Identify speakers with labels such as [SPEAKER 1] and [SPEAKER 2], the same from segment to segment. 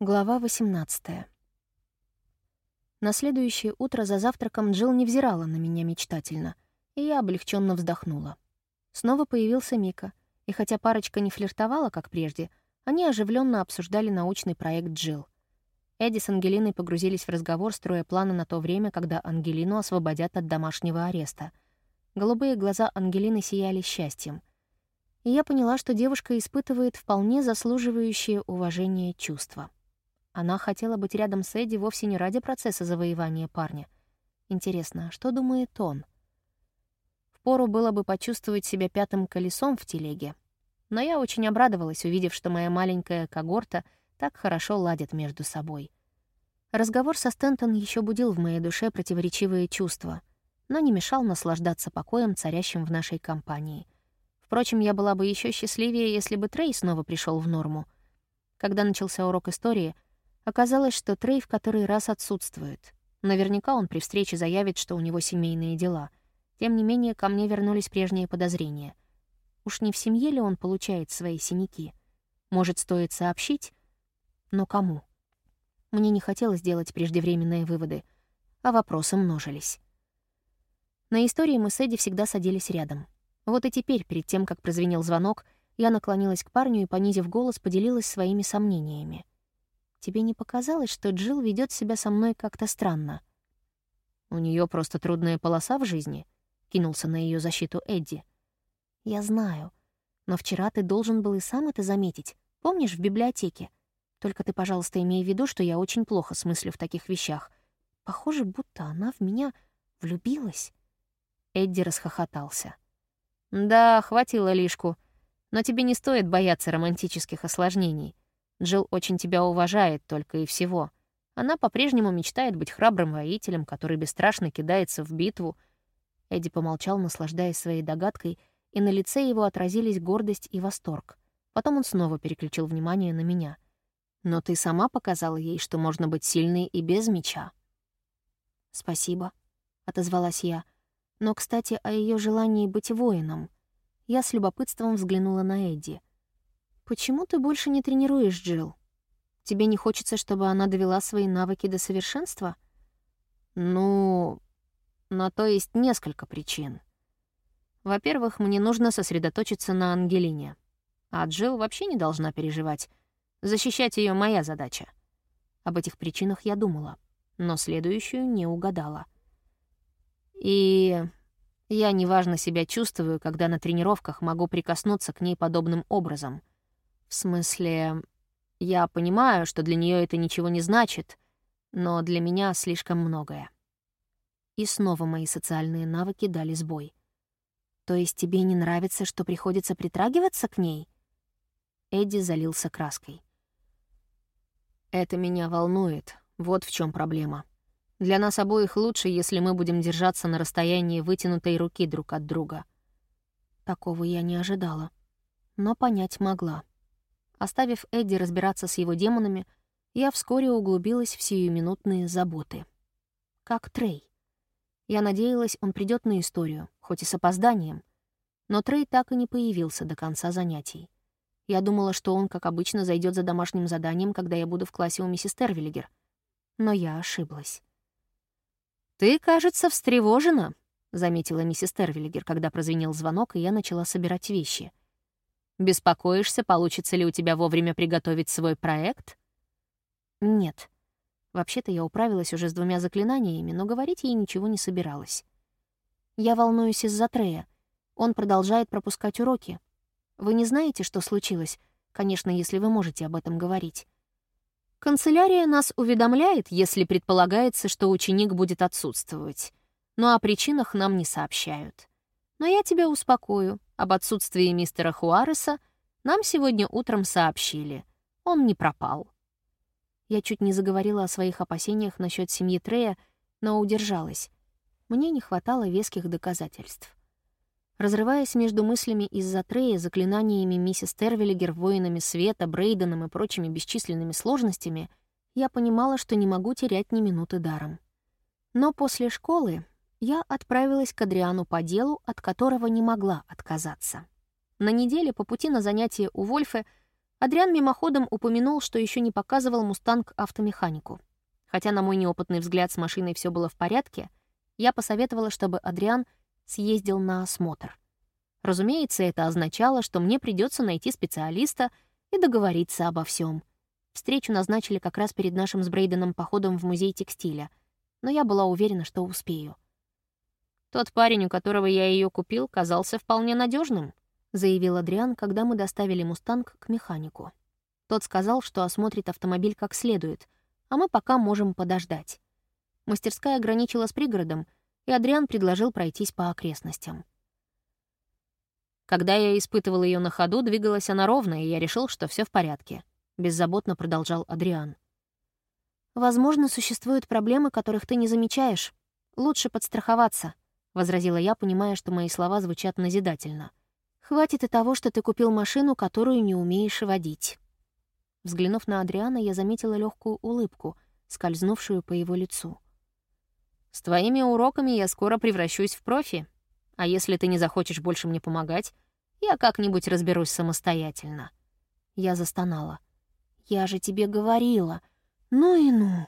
[SPEAKER 1] Глава 18. На следующее утро за завтраком Джилл не взирала на меня мечтательно, и я облегченно вздохнула. Снова появился Мика, и хотя парочка не флиртовала, как прежде, они оживленно обсуждали научный проект Джилл. Эдди с Ангелиной погрузились в разговор, строя планы на то время, когда Ангелину освободят от домашнего ареста. Голубые глаза Ангелины сияли счастьем. И я поняла, что девушка испытывает вполне заслуживающее уважение чувства. Она хотела быть рядом с Эдди вовсе не ради процесса завоевания парня. Интересно, что думает он? Впору было бы почувствовать себя пятым колесом в телеге. Но я очень обрадовалась, увидев, что моя маленькая когорта так хорошо ладит между собой. Разговор со Стентон еще будил в моей душе противоречивые чувства, но не мешал наслаждаться покоем, царящим в нашей компании. Впрочем, я была бы еще счастливее, если бы Трей снова пришел в норму. Когда начался урок истории — Оказалось, что Трей в который раз отсутствует. Наверняка он при встрече заявит, что у него семейные дела. Тем не менее, ко мне вернулись прежние подозрения. Уж не в семье ли он получает свои синяки? Может, стоит сообщить? Но кому? Мне не хотелось делать преждевременные выводы, а вопросы множились. На истории мы с Эдди всегда садились рядом. Вот и теперь, перед тем, как прозвенел звонок, я наклонилась к парню и, понизив голос, поделилась своими сомнениями. Тебе не показалось, что Джилл ведет себя со мной как-то странно? У нее просто трудная полоса в жизни, кинулся на ее защиту Эдди. Я знаю, но вчера ты должен был и сам это заметить. Помнишь, в библиотеке? Только ты, пожалуйста, имей в виду, что я очень плохо смыслю в таких вещах. Похоже, будто она в меня влюбилась. Эдди расхохотался. «Да, хватило лишку. Но тебе не стоит бояться романтических осложнений. Джилл очень тебя уважает только и всего. Она по-прежнему мечтает быть храбрым воителем, который бесстрашно кидается в битву. Эдди помолчал, наслаждаясь своей догадкой, и на лице его отразились гордость и восторг. Потом он снова переключил внимание на меня. «Но ты сама показала ей, что можно быть сильной и без меча». «Спасибо», — отозвалась я. «Но, кстати, о ее желании быть воином». Я с любопытством взглянула на Эдди — «Почему ты больше не тренируешь Джилл? Тебе не хочется, чтобы она довела свои навыки до совершенства?» «Ну, на то есть несколько причин. Во-первых, мне нужно сосредоточиться на Ангелине. А Джилл вообще не должна переживать. Защищать ее моя задача. Об этих причинах я думала, но следующую не угадала. И я неважно себя чувствую, когда на тренировках могу прикоснуться к ней подобным образом. В смысле, я понимаю, что для нее это ничего не значит, но для меня слишком многое. И снова мои социальные навыки дали сбой. То есть тебе не нравится, что приходится притрагиваться к ней? Эдди залился краской. Это меня волнует. Вот в чем проблема. Для нас обоих лучше, если мы будем держаться на расстоянии вытянутой руки друг от друга. Такого я не ожидала, но понять могла. Оставив Эдди разбираться с его демонами, я вскоре углубилась в сиюминутные заботы. Как Трей. Я надеялась, он придет на историю, хоть и с опозданием. Но Трей так и не появился до конца занятий. Я думала, что он, как обычно, зайдет за домашним заданием, когда я буду в классе у миссис Тервиллигер. Но я ошиблась. «Ты, кажется, встревожена», — заметила миссис Тервиллигер, когда прозвенел звонок, и я начала собирать вещи. Беспокоишься, получится ли у тебя вовремя приготовить свой проект? Нет. Вообще-то я управилась уже с двумя заклинаниями, но говорить ей ничего не собиралась. Я волнуюсь из-за Трея. Он продолжает пропускать уроки. Вы не знаете, что случилось? Конечно, если вы можете об этом говорить. Канцелярия нас уведомляет, если предполагается, что ученик будет отсутствовать. Но о причинах нам не сообщают. Но я тебя успокою. Об отсутствии мистера Хуареса нам сегодня утром сообщили. Он не пропал. Я чуть не заговорила о своих опасениях насчет семьи Трея, но удержалась. Мне не хватало веских доказательств. Разрываясь между мыслями из-за Трея, заклинаниями миссис Тервиллигер, воинами света, Брейденом и прочими бесчисленными сложностями, я понимала, что не могу терять ни минуты даром. Но после школы я отправилась к Адриану по делу, от которого не могла отказаться. На неделе по пути на занятия у Вольфа Адриан мимоходом упомянул, что еще не показывал «Мустанг» автомеханику. Хотя, на мой неопытный взгляд, с машиной все было в порядке, я посоветовала, чтобы Адриан съездил на осмотр. Разумеется, это означало, что мне придется найти специалиста и договориться обо всем. Встречу назначили как раз перед нашим с Брейденом походом в музей текстиля, но я была уверена, что успею. Тот парень, у которого я ее купил, казался вполне надежным, заявил Адриан, когда мы доставили «Мустанг» к механику. Тот сказал, что осмотрит автомобиль как следует, а мы пока можем подождать. Мастерская ограничила с пригородом, и Адриан предложил пройтись по окрестностям. Когда я испытывал ее на ходу, двигалась она ровно, и я решил, что все в порядке. Беззаботно продолжал Адриан. «Возможно, существуют проблемы, которых ты не замечаешь. Лучше подстраховаться», — возразила я, понимая, что мои слова звучат назидательно. Хватит и того, что ты купил машину, которую не умеешь водить». Взглянув на Адриана, я заметила легкую улыбку, скользнувшую по его лицу. «С твоими уроками я скоро превращусь в профи. А если ты не захочешь больше мне помогать, я как-нибудь разберусь самостоятельно». Я застонала. «Я же тебе говорила. Ну и ну».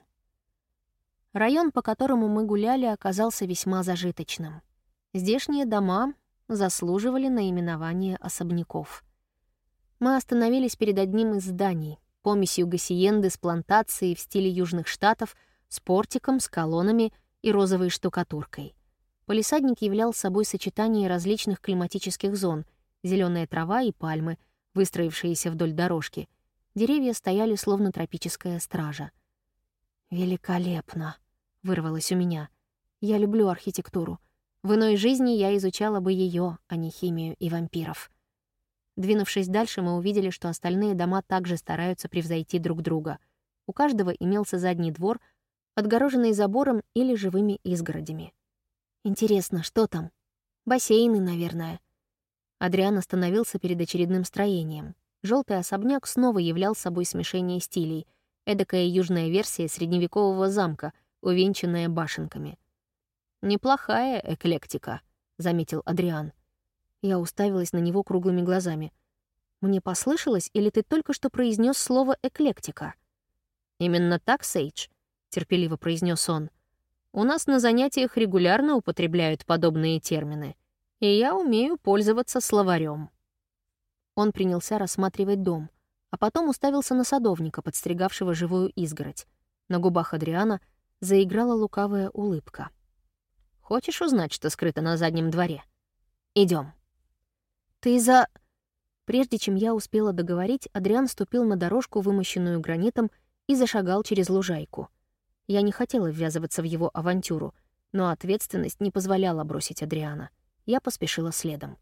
[SPEAKER 1] Район, по которому мы гуляли, оказался весьма зажиточным. Здешние дома заслуживали наименования особняков. Мы остановились перед одним из зданий, помесью гасиенды с плантацией в стиле Южных Штатов, с портиком, с колоннами и розовой штукатуркой. Полисадник являл собой сочетание различных климатических зон — зеленая трава и пальмы, выстроившиеся вдоль дорожки. Деревья стояли словно тропическая стража. «Великолепно!» — вырвалось у меня. «Я люблю архитектуру. В иной жизни я изучала бы ее, а не химию и вампиров. Двинувшись дальше, мы увидели, что остальные дома также стараются превзойти друг друга. У каждого имелся задний двор, отгороженный забором или живыми изгородями. Интересно, что там? Бассейны, наверное. Адриан остановился перед очередным строением. Желтый особняк снова являл собой смешение стилей, эдакая южная версия средневекового замка, увенчанная башенками — «Неплохая эклектика», — заметил Адриан. Я уставилась на него круглыми глазами. «Мне послышалось, или ты только что произнес слово «эклектика»?» «Именно так, Сейдж», — терпеливо произнес он. «У нас на занятиях регулярно употребляют подобные термины, и я умею пользоваться словарем. Он принялся рассматривать дом, а потом уставился на садовника, подстригавшего живую изгородь. На губах Адриана заиграла лукавая улыбка. Хочешь узнать, что скрыто на заднем дворе? Идем. Ты за... Прежде чем я успела договорить, Адриан ступил на дорожку, вымощенную гранитом, и зашагал через лужайку. Я не хотела ввязываться в его авантюру, но ответственность не позволяла бросить Адриана. Я поспешила следом.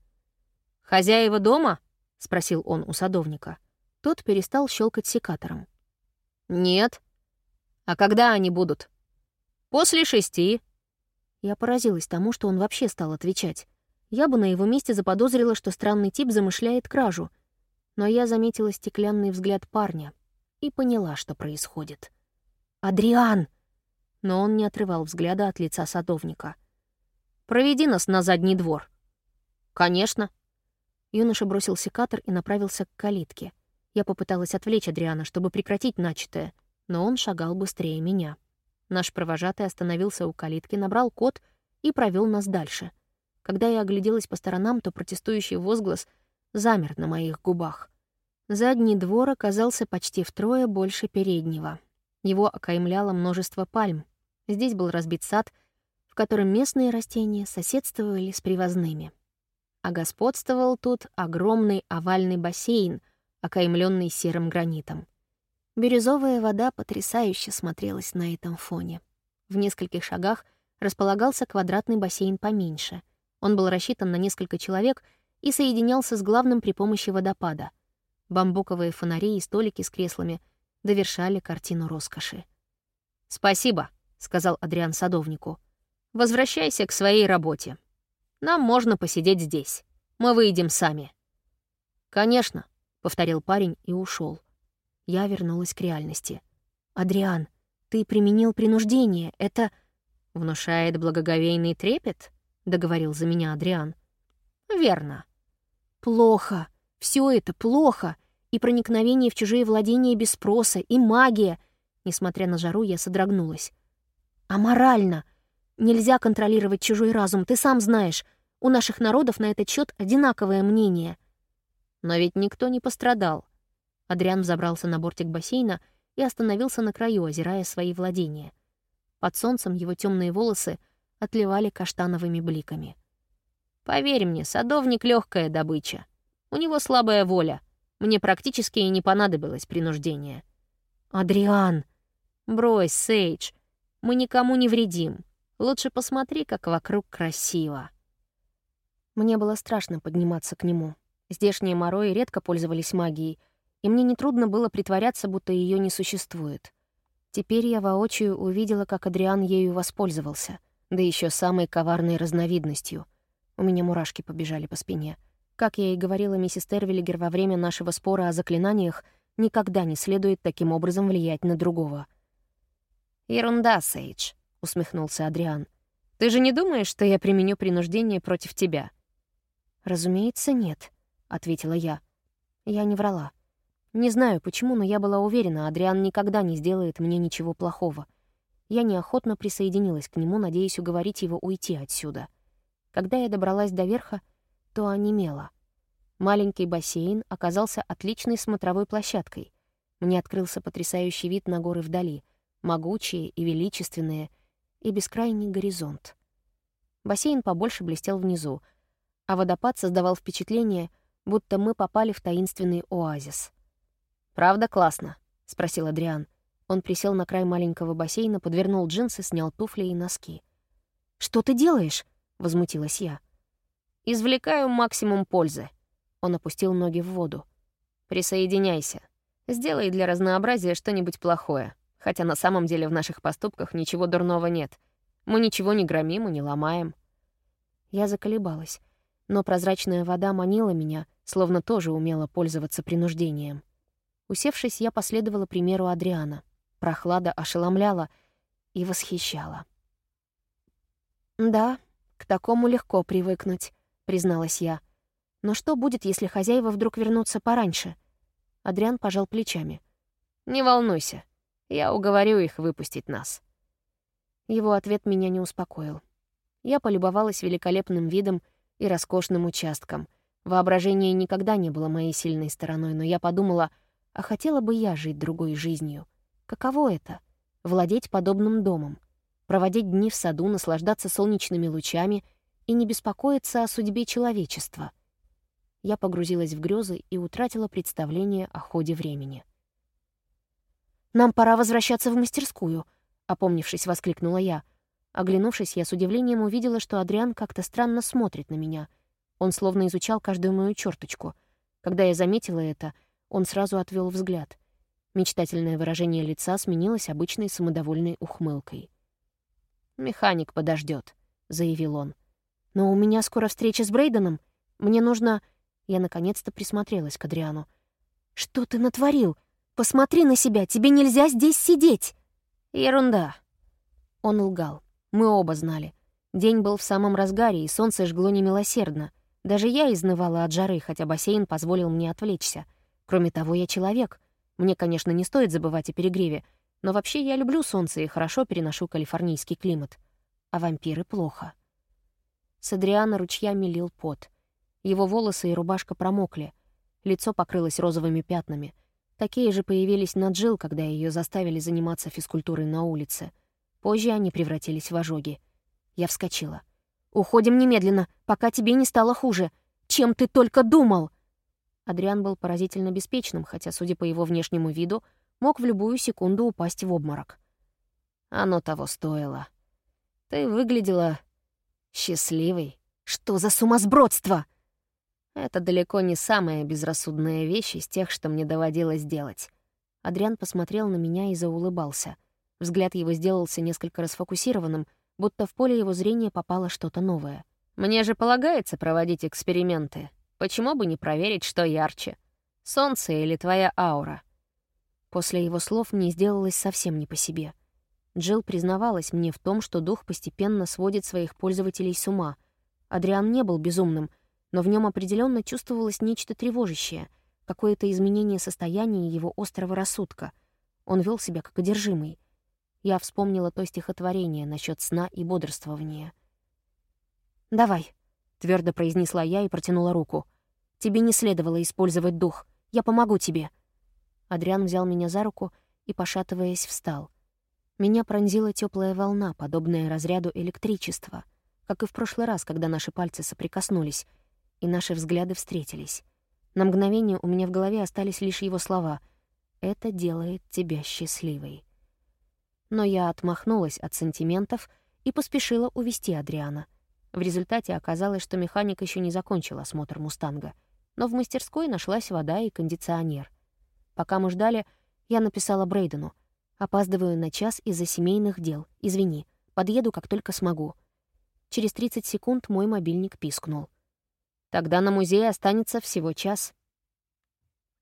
[SPEAKER 1] «Хозяева дома?» — спросил он у садовника. Тот перестал щелкать секатором. «Нет». «А когда они будут?» «После шести», я поразилась тому, что он вообще стал отвечать. Я бы на его месте заподозрила, что странный тип замышляет кражу. Но я заметила стеклянный взгляд парня и поняла, что происходит. «Адриан!» Но он не отрывал взгляда от лица садовника. «Проведи нас на задний двор». «Конечно». Юноша бросил секатор и направился к калитке. Я попыталась отвлечь Адриана, чтобы прекратить начатое, но он шагал быстрее меня. Наш провожатый остановился у калитки, набрал код и провел нас дальше. Когда я огляделась по сторонам, то протестующий возглас замер на моих губах. Задний двор оказался почти втрое больше переднего. Его окаймляло множество пальм. Здесь был разбит сад, в котором местные растения соседствовали с привозными. А господствовал тут огромный овальный бассейн, окаймленный серым гранитом. Бирюзовая вода потрясающе смотрелась на этом фоне. В нескольких шагах располагался квадратный бассейн поменьше. Он был рассчитан на несколько человек и соединялся с главным при помощи водопада. Бамбуковые фонари и столики с креслами довершали картину роскоши. «Спасибо», — сказал Адриан садовнику. «Возвращайся к своей работе. Нам можно посидеть здесь. Мы выйдем сами». «Конечно», — повторил парень и ушел. Я вернулась к реальности. «Адриан, ты применил принуждение. Это...» «Внушает благоговейный трепет?» — договорил за меня Адриан. «Верно». «Плохо. Все это плохо. И проникновение в чужие владения без спроса, и магия. Несмотря на жару, я содрогнулась. Аморально. Нельзя контролировать чужой разум, ты сам знаешь. У наших народов на этот счет одинаковое мнение. Но ведь никто не пострадал. Адриан взобрался на бортик бассейна и остановился на краю, озирая свои владения. Под солнцем его темные волосы отливали каштановыми бликами. «Поверь мне, садовник — легкая добыча. У него слабая воля. Мне практически и не понадобилось принуждение». «Адриан!» «Брось, Сейдж. Мы никому не вредим. Лучше посмотри, как вокруг красиво». Мне было страшно подниматься к нему. Здешние морои редко пользовались магией, и мне нетрудно было притворяться, будто ее не существует. Теперь я воочию увидела, как Адриан ею воспользовался, да еще самой коварной разновидностью. У меня мурашки побежали по спине. Как я и говорила миссис Тервиллигер во время нашего спора о заклинаниях, никогда не следует таким образом влиять на другого. «Ерунда, Сейдж», — усмехнулся Адриан. «Ты же не думаешь, что я применю принуждение против тебя?» «Разумеется, нет», — ответила я. Я не врала. Не знаю почему, но я была уверена, Адриан никогда не сделает мне ничего плохого. Я неохотно присоединилась к нему, надеясь уговорить его уйти отсюда. Когда я добралась до верха, то онемела. Маленький бассейн оказался отличной смотровой площадкой. Мне открылся потрясающий вид на горы вдали, могучие и величественные, и бескрайний горизонт. Бассейн побольше блестел внизу, а водопад создавал впечатление, будто мы попали в таинственный оазис — «Правда классно?» — спросил Адриан. Он присел на край маленького бассейна, подвернул джинсы, снял туфли и носки. «Что ты делаешь?» — возмутилась я. «Извлекаю максимум пользы». Он опустил ноги в воду. «Присоединяйся. Сделай для разнообразия что-нибудь плохое. Хотя на самом деле в наших поступках ничего дурного нет. Мы ничего не громим и не ломаем». Я заколебалась, но прозрачная вода манила меня, словно тоже умела пользоваться принуждением. Усевшись, я последовала примеру Адриана. Прохлада ошеломляла и восхищала. «Да, к такому легко привыкнуть», — призналась я. «Но что будет, если хозяева вдруг вернутся пораньше?» Адриан пожал плечами. «Не волнуйся, я уговорю их выпустить нас». Его ответ меня не успокоил. Я полюбовалась великолепным видом и роскошным участком. Воображение никогда не было моей сильной стороной, но я подумала — а хотела бы я жить другой жизнью. Каково это — владеть подобным домом, проводить дни в саду, наслаждаться солнечными лучами и не беспокоиться о судьбе человечества? Я погрузилась в грезы и утратила представление о ходе времени. «Нам пора возвращаться в мастерскую», — опомнившись, воскликнула я. Оглянувшись, я с удивлением увидела, что Адриан как-то странно смотрит на меня. Он словно изучал каждую мою черточку. Когда я заметила это — он сразу отвел взгляд. Мечтательное выражение лица сменилось обычной самодовольной ухмылкой. «Механик подождет, заявил он. «Но у меня скоро встреча с Брейденом. Мне нужно...» Я наконец-то присмотрелась к Адриану. «Что ты натворил? Посмотри на себя, тебе нельзя здесь сидеть!» «Ерунда!» Он лгал. Мы оба знали. День был в самом разгаре, и солнце жгло немилосердно. Даже я изнывала от жары, хотя бассейн позволил мне отвлечься — Кроме того, я человек. Мне, конечно, не стоит забывать о перегреве, но вообще я люблю солнце и хорошо переношу калифорнийский климат. А вампиры плохо. С Адриана ручьями лил пот. Его волосы и рубашка промокли. Лицо покрылось розовыми пятнами. Такие же появились на Джил, когда ее заставили заниматься физкультурой на улице. Позже они превратились в ожоги. Я вскочила. «Уходим немедленно, пока тебе не стало хуже. Чем ты только думал?» Адриан был поразительно беспечным, хотя, судя по его внешнему виду, мог в любую секунду упасть в обморок. Оно того стоило. Ты выглядела счастливой. Что за сумасбродство? Это далеко не самая безрассудная вещь из тех, что мне доводилось делать. Адриан посмотрел на меня и заулыбался. Взгляд его сделался несколько расфокусированным, будто в поле его зрения попало что-то новое. «Мне же полагается проводить эксперименты», Почему бы не проверить, что ярче? Солнце или твоя аура? После его слов мне сделалось совсем не по себе. Джилл признавалась мне в том, что дух постепенно сводит своих пользователей с ума. Адриан не был безумным, но в нем определенно чувствовалось нечто тревожащее, какое-то изменение состояния его острого рассудка. Он вел себя как одержимый. Я вспомнила то стихотворение насчет сна и бодрствования. «Давай», — твердо произнесла я и протянула руку. «Тебе не следовало использовать дух. Я помогу тебе». Адриан взял меня за руку и, пошатываясь, встал. Меня пронзила теплая волна, подобная разряду электричества, как и в прошлый раз, когда наши пальцы соприкоснулись, и наши взгляды встретились. На мгновение у меня в голове остались лишь его слова «Это делает тебя счастливой». Но я отмахнулась от сантиментов и поспешила увести Адриана. В результате оказалось, что механик еще не закончил осмотр «Мустанга», но в мастерской нашлась вода и кондиционер. Пока мы ждали, я написала Брейдену. «Опаздываю на час из-за семейных дел. Извини. Подъеду, как только смогу». Через 30 секунд мой мобильник пискнул. Тогда на музей останется всего час.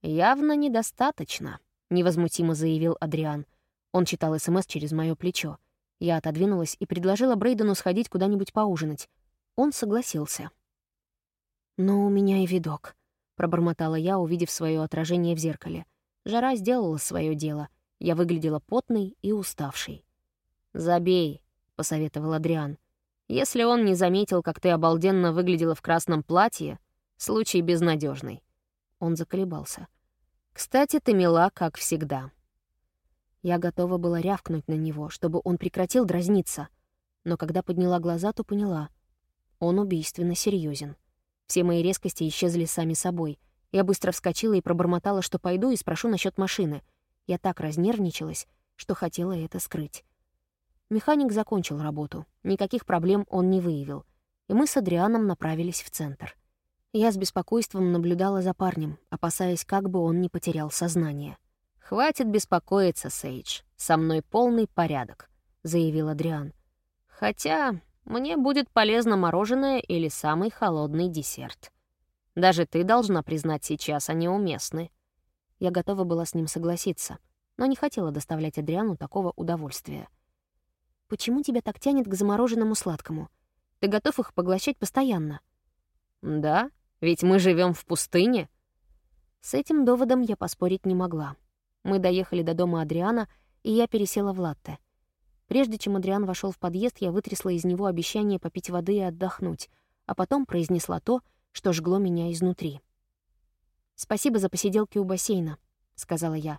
[SPEAKER 1] «Явно недостаточно», — невозмутимо заявил Адриан. Он читал СМС через мое плечо. Я отодвинулась и предложила Брейдену сходить куда-нибудь поужинать. Он согласился. «Но у меня и видок», — пробормотала я, увидев свое отражение в зеркале. Жара сделала свое дело. Я выглядела потной и уставшей. «Забей», — посоветовал Адриан. Если он не заметил, как ты обалденно выглядела в красном платье, случай безнадежный. Он заколебался. «Кстати, ты мила, как всегда». Я готова была рявкнуть на него, чтобы он прекратил дразниться. Но когда подняла глаза, то поняла. Он убийственно серьезен. Все мои резкости исчезли сами собой. Я быстро вскочила и пробормотала, что пойду и спрошу насчет машины. Я так разнервничалась, что хотела это скрыть. Механик закончил работу. Никаких проблем он не выявил. И мы с Адрианом направились в центр. Я с беспокойством наблюдала за парнем, опасаясь, как бы он не потерял сознание. «Хватит беспокоиться, Сейдж. Со мной полный порядок», — заявил Адриан. «Хотя мне будет полезно мороженое или самый холодный десерт. Даже ты должна признать сейчас, они уместны». Я готова была с ним согласиться, но не хотела доставлять Адриану такого удовольствия. Почему тебя так тянет к замороженному сладкому? Ты готов их поглощать постоянно?» «Да, ведь мы живем в пустыне». С этим доводом я поспорить не могла. Мы доехали до дома Адриана, и я пересела в латте. Прежде чем Адриан вошел в подъезд, я вытрясла из него обещание попить воды и отдохнуть, а потом произнесла то, что жгло меня изнутри. «Спасибо за посиделки у бассейна», — сказала я.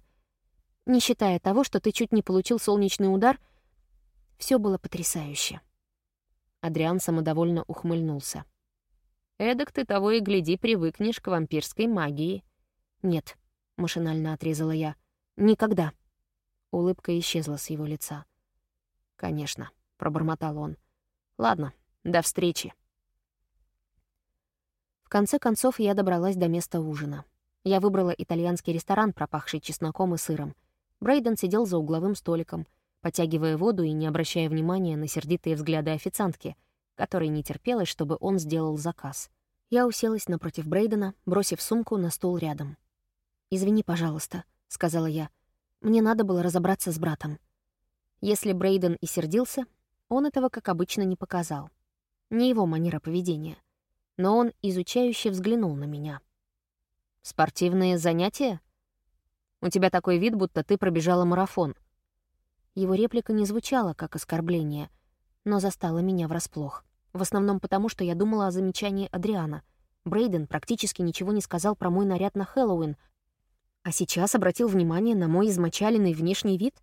[SPEAKER 1] «Не считая того, что ты чуть не получил солнечный удар — все было потрясающе. Адриан самодовольно ухмыльнулся. «Эдак ты того и гляди привыкнешь к вампирской магии». «Нет», — машинально отрезала я. «Никогда». Улыбка исчезла с его лица. «Конечно», — пробормотал он. «Ладно, до встречи». В конце концов, я добралась до места ужина. Я выбрала итальянский ресторан, пропахший чесноком и сыром. Брейден сидел за угловым столиком — потягивая воду и не обращая внимания на сердитые взгляды официантки, которой не терпелось, чтобы он сделал заказ. Я уселась напротив Брейдена, бросив сумку на стул рядом. «Извини, пожалуйста», — сказала я. «Мне надо было разобраться с братом». Если Брейден и сердился, он этого, как обычно, не показал. Не его манера поведения. Но он изучающе взглянул на меня. «Спортивные занятия? У тебя такой вид, будто ты пробежала марафон», его реплика не звучала как оскорбление, но застала меня врасплох. В основном потому, что я думала о замечании Адриана. Брейден практически ничего не сказал про мой наряд на Хэллоуин, а сейчас обратил внимание на мой измочаленный внешний вид.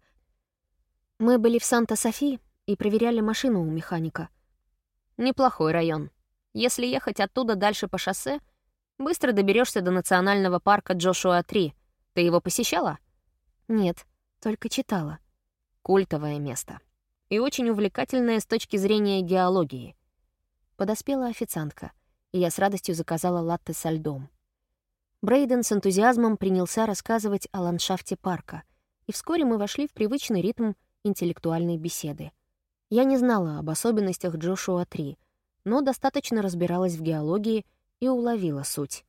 [SPEAKER 1] Мы были в Санта-Софи и проверяли машину у механика. Неплохой район. Если ехать оттуда дальше по шоссе, быстро доберешься до национального парка Джошуа-3. Ты его посещала? Нет, только читала. Культовое место. И очень увлекательное с точки зрения геологии. Подоспела официантка, и я с радостью заказала латте со льдом. Брейден с энтузиазмом принялся рассказывать о ландшафте парка, и вскоре мы вошли в привычный ритм интеллектуальной беседы. Я не знала об особенностях Джошуа-3, но достаточно разбиралась в геологии и уловила суть.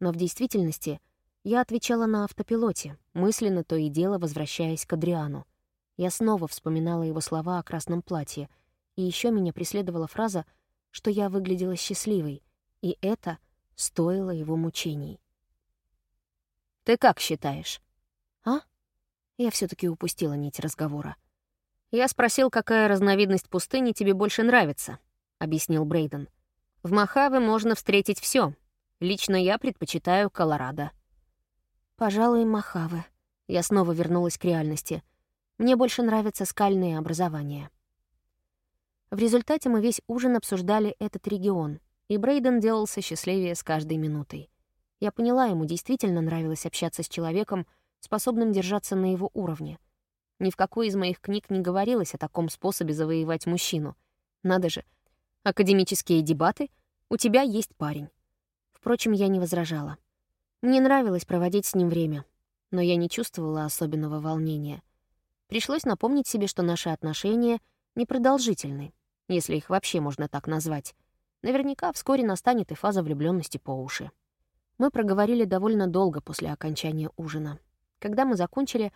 [SPEAKER 1] Но в действительности я отвечала на автопилоте, мысленно то и дело возвращаясь к Адриану. Я снова вспоминала его слова о красном платье, и еще меня преследовала фраза, что я выглядела счастливой, и это стоило его мучений.
[SPEAKER 2] Ты как считаешь?»
[SPEAKER 1] «А?» Я все таки упустила нить разговора.
[SPEAKER 2] «Я спросил, какая разновидность пустыни тебе больше нравится», — объяснил Брейден. «В Мохаве можно встретить все. Лично я предпочитаю Колорадо».
[SPEAKER 1] «Пожалуй, Мохаве». Я снова вернулась к реальности. Мне больше нравятся скальные образования. В результате мы весь ужин обсуждали этот регион, и Брейден делался счастливее с каждой минутой. Я поняла, ему действительно нравилось общаться с человеком, способным держаться на его уровне. Ни в какой из моих книг не говорилось о таком способе завоевать мужчину. Надо же, академические дебаты, у тебя есть парень. Впрочем, я не возражала. Мне нравилось проводить с ним время, но я не чувствовала особенного волнения. Пришлось напомнить себе, что наши отношения непродолжительны, если их вообще можно так назвать. Наверняка вскоре настанет и фаза влюбленности по уши. Мы проговорили довольно долго после окончания ужина. Когда мы закончили,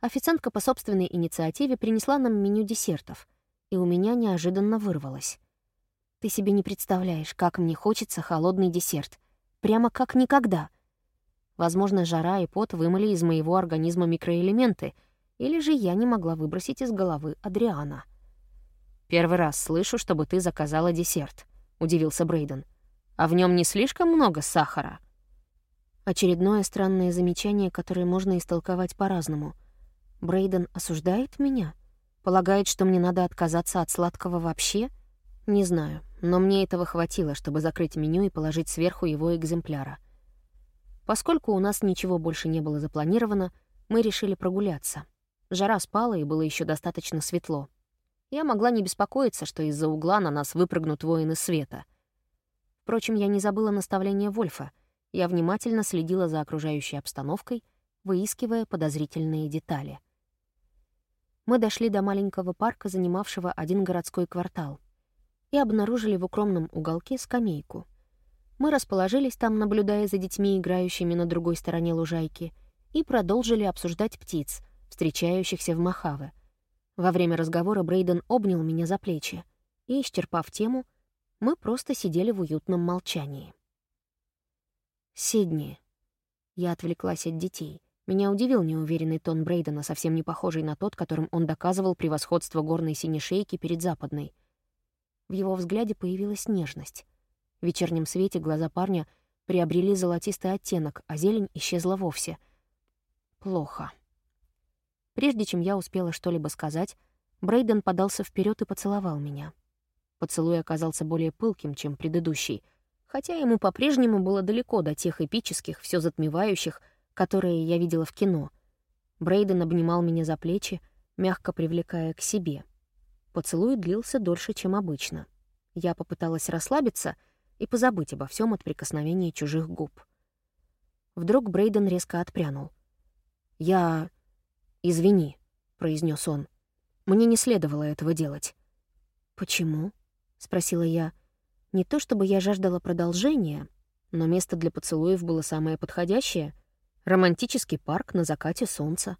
[SPEAKER 1] официантка по собственной инициативе принесла нам меню десертов, и у меня неожиданно вырвалось. «Ты себе не представляешь, как мне хочется холодный десерт. Прямо как никогда». Возможно, жара и пот вымыли из моего организма микроэлементы, или же я не могла выбросить из головы Адриана.
[SPEAKER 2] «Первый раз слышу, чтобы ты заказала десерт», — удивился Брейден. «А в нем не слишком много сахара?»
[SPEAKER 1] Очередное странное замечание, которое можно истолковать по-разному. Брейден осуждает меня? Полагает, что мне надо отказаться от сладкого вообще? Не знаю, но мне этого хватило, чтобы закрыть меню и положить сверху его экземпляра. Поскольку у нас ничего больше не было запланировано, мы решили прогуляться. Жара спала, и было еще достаточно светло. Я могла не беспокоиться, что из-за угла на нас выпрыгнут воины света. Впрочем, я не забыла наставление Вольфа — я внимательно следила за окружающей обстановкой, выискивая подозрительные детали. Мы дошли до маленького парка, занимавшего один городской квартал, и обнаружили в укромном уголке скамейку. Мы расположились там, наблюдая за детьми, играющими на другой стороне лужайки, и продолжили обсуждать птиц, встречающихся в Махаве. Во время разговора Брейден обнял меня за плечи, и, исчерпав тему, мы просто сидели в уютном молчании. Сидни. Я отвлеклась от детей. Меня удивил неуверенный тон Брейдена, совсем не похожий на тот, которым он доказывал превосходство горной синешейки перед западной. В его взгляде появилась нежность. В вечернем свете глаза парня приобрели золотистый оттенок, а зелень исчезла вовсе. Плохо. Прежде чем я успела что-либо сказать, Брейден подался вперед и поцеловал меня. Поцелуй оказался более пылким, чем предыдущий, хотя ему по-прежнему было далеко до тех эпических, все затмевающих, которые я видела в кино. Брейден обнимал меня за плечи, мягко привлекая к себе. Поцелуй длился дольше, чем обычно. Я попыталась расслабиться и позабыть обо всем от прикосновения чужих губ. Вдруг Брейден резко отпрянул. «Я... извини», — произнес он. «Мне не следовало этого делать». «Почему?» — спросила я. Не то чтобы я жаждала продолжения, но место для поцелуев было самое подходящее — романтический парк на закате солнца.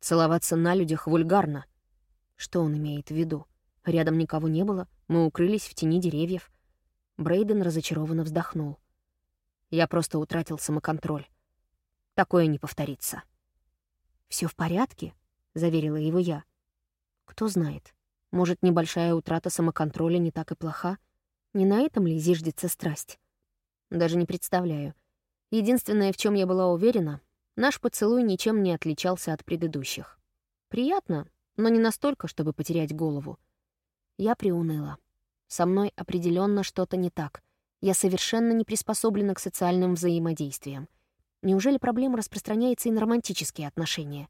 [SPEAKER 1] Целоваться на людях вульгарно. Что он имеет в виду? Рядом никого не было, мы укрылись в тени деревьев. Брейден разочарованно вздохнул. Я просто утратил самоконтроль. Такое не повторится. Все в порядке?» — заверила его я. «Кто знает, может, небольшая утрата самоконтроля не так и плоха?» Не на этом ли зиждется страсть? Даже не представляю. Единственное, в чем я была уверена, наш поцелуй ничем не отличался от предыдущих. Приятно, но не настолько, чтобы потерять голову. Я приуныла. Со мной определенно что-то не так. Я совершенно не приспособлена к социальным взаимодействиям. Неужели проблема распространяется и на романтические отношения?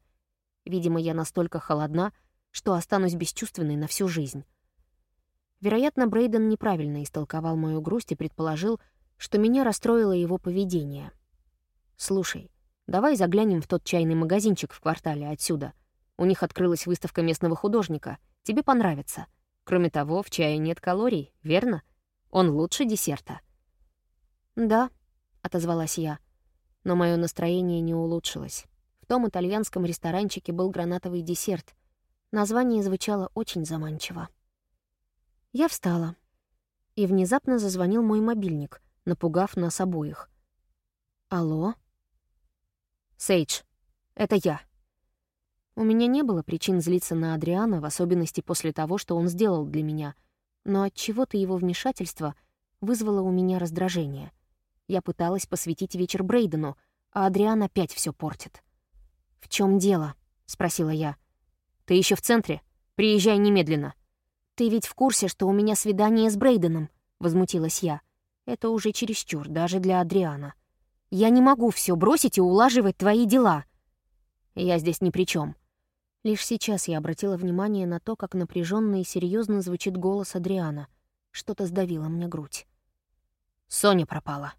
[SPEAKER 1] Видимо, я настолько холодна, что останусь бесчувственной на всю жизнь. Вероятно, Брейден неправильно истолковал мою грусть и предположил, что меня расстроило его поведение. «Слушай, давай заглянем в тот чайный магазинчик в квартале отсюда. У них открылась выставка местного художника. Тебе понравится. Кроме того, в чае нет калорий, верно? Он лучше десерта». «Да», — отозвалась я. Но мое настроение не улучшилось. В том итальянском ресторанчике был гранатовый десерт. Название звучало очень заманчиво. Я встала. И внезапно зазвонил мой мобильник, напугав нас обоих. «Алло?»
[SPEAKER 2] Сейдж, это я».
[SPEAKER 1] У меня не было причин злиться на Адриана, в особенности после того, что он сделал для меня, но от чего то его вмешательство вызвало у меня раздражение. Я пыталась посвятить вечер Брейдену, а Адриан опять все портит. «В чем дело?» — спросила я.
[SPEAKER 2] «Ты еще в центре? Приезжай немедленно».
[SPEAKER 1] «Ты ведь в курсе, что у меня свидание с Брейденом?» — возмутилась я. «Это уже чересчур, даже для Адриана. Я не могу все бросить и улаживать твои дела».
[SPEAKER 2] «Я здесь ни при чем.
[SPEAKER 1] Лишь сейчас я обратила внимание на то, как напряженно и серьезно звучит голос Адриана. Что-то сдавило мне грудь.
[SPEAKER 2] Соня пропала.